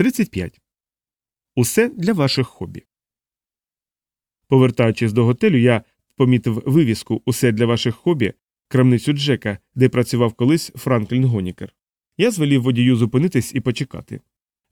35. Усе для ваших хобі. Повертаючись до готелю, я помітив вивіску Усе для ваших хобі крамницю Джека, де працював колись Франклін Гонікер. Я звелів водію зупинитись і почекати.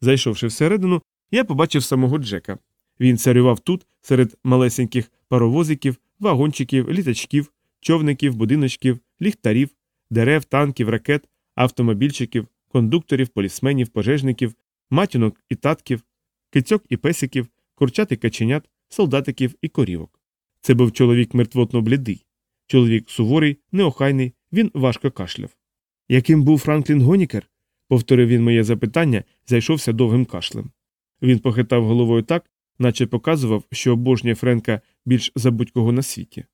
Зайшовши всередину, я побачив самого Джека. Він царював тут, серед малесеньких паровозиків, вагончиків, літачків, човників, будиночків, ліхтарів, дерев, танків, ракет, автомобільчиків, кондукторів, полісменів, пожежників, матінок і татків, кицьок і песиків, курчат і каченят, солдатиків і корівок. Це був чоловік мертвотно блідий. Чоловік суворий, неохайний, він важко кашляв. Яким був Франклін Гонікер? повторив він моє запитання, зайшовся довгим кашлем. Він похитав головою так, наче показував, що обожнює Френка більш за будь-кого на світі.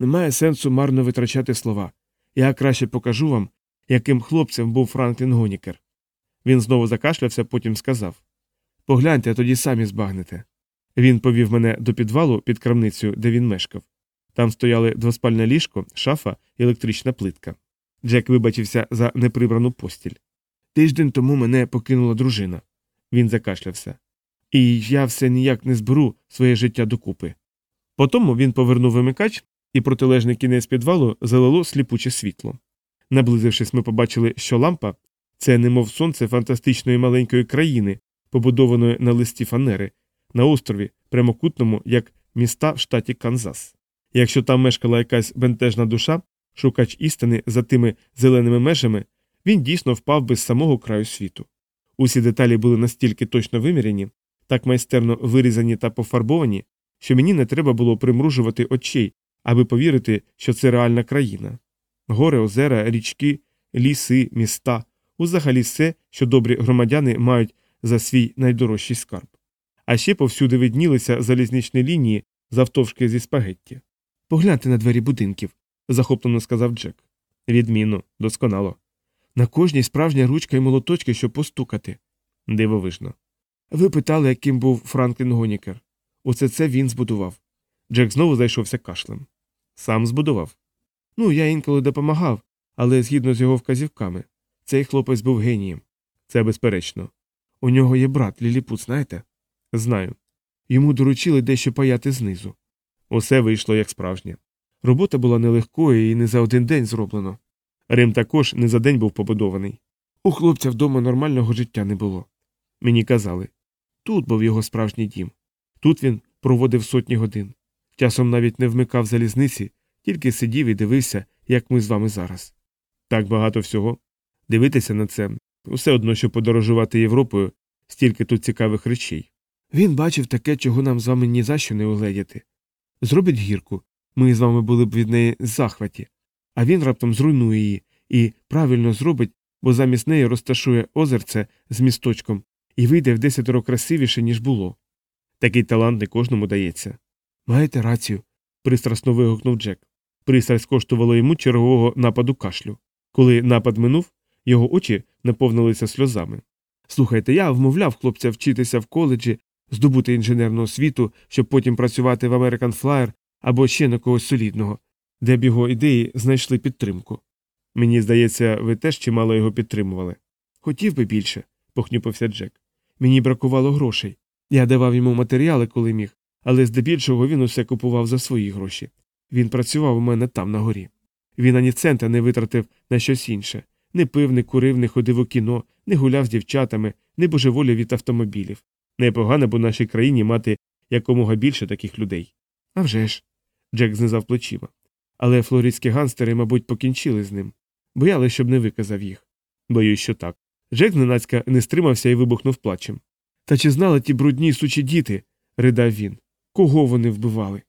Немає сенсу марно витрачати слова. Я краще покажу вам, яким хлопцем був Франклін Гонікер. Він знову закашлявся, потім сказав Погляньте, а тоді самі збагнете. Він повів мене до підвалу під крамницею, де він мешкав. Там стояли двоспальне ліжко, шафа і електрична плитка. Джек вибачився за неприбрану постіль. Тиждень тому мене покинула дружина. Він закашлявся. І я все ніяк не зберу своє життя докупи. Потому він повернув вимикач, і протилежний кінець підвалу залило сліпуче світло. Наблизившись, ми побачили, що лампа це немов сонце фантастичної маленької країни, побудованої на листі фанери, на острові, прямокутному, як міста в штаті Канзас. Якщо там мешкала якась бентежна душа, шукач істини за тими зеленими межами, він дійсно впав би з самого краю світу. Усі деталі були настільки точно виміряні, так майстерно вирізані та пофарбовані, що мені не треба було примружувати очей, аби повірити, що це реальна країна. Гори, озера, річки, ліси, міста узагалі все, що добрі громадяни мають за свій найдорожчий скарб. А ще повсюди виднілися залізничні лінії завтовшки зі спагетті. Погляньте на двері будинків, захоплено сказав Джек. Відмінно, досконало. На кожній справжня ручка і молоточки, щоб постукати. Дивовижно. Ви питали, яким був Франклін Гонікер. Усе це він збудував. Джек знову зайшовся кашлем. Сам збудував. Ну, я інколи допомагав, але згідно з його вказівками. Цей хлопець був генієм. Це безперечно. У нього є брат Ліліпут, знаєте? Знаю. Йому доручили дещо паяти знизу. Усе вийшло як справжнє. Робота була нелегкою і не за один день зроблено. Рим також не за день був побудований. У хлопця вдома нормального життя не було. Мені казали тут був його справжній дім. Тут він проводив сотні годин. Часом навіть не вмикав залізниці, тільки сидів і дивився, як ми з вами зараз. Так багато всього. Дивитися на це усе одно, що подорожувати Європою, стільки тут цікавих речей. Він бачив таке, чого нам з вами ні за що не угледіти. Зробить гірку, ми з вами були б від неї в захваті, а він раптом зруйнує її і правильно зробить, бо замість неї розташує озерце з місточком і вийде в десятеро красивіше, ніж було. Такий талант не кожному дається. Маєте рацію, пристрасно вигукнув Джек. Пристрасть коштувала йому чергового нападу кашлю. Коли напад минув, його очі наповнилися сльозами. Слухайте, я вмовляв хлопця вчитися в коледжі, здобути інженерну освіту, щоб потім працювати в American Flyer або ще на когось солідного, де б його ідеї знайшли підтримку. Мені здається, ви теж чимало його підтримували. Хотів би більше, похнюпився Джек. Мені бракувало грошей. Я давав йому матеріали, коли міг, але здебільшого він усе купував за свої гроші. Він працював у мене там на горі. Він ані цента не витратив на щось інше не пив, не курив, не ходив у кіно, не гуляв з дівчатами, не божеволів від автомобілів. Непогано б у нашій країні мати якомога більше таких людей. «А вже ж!» – Джек знизав плечима. Але флоридські ганстери, мабуть, покінчили з ним. Бояли, щоб не виказав їх. Боюсь, що так. Джек зненацька не стримався і вибухнув плачем. Та чи знали ті брудні сучі діти? ридав він. Кого вони вбивали?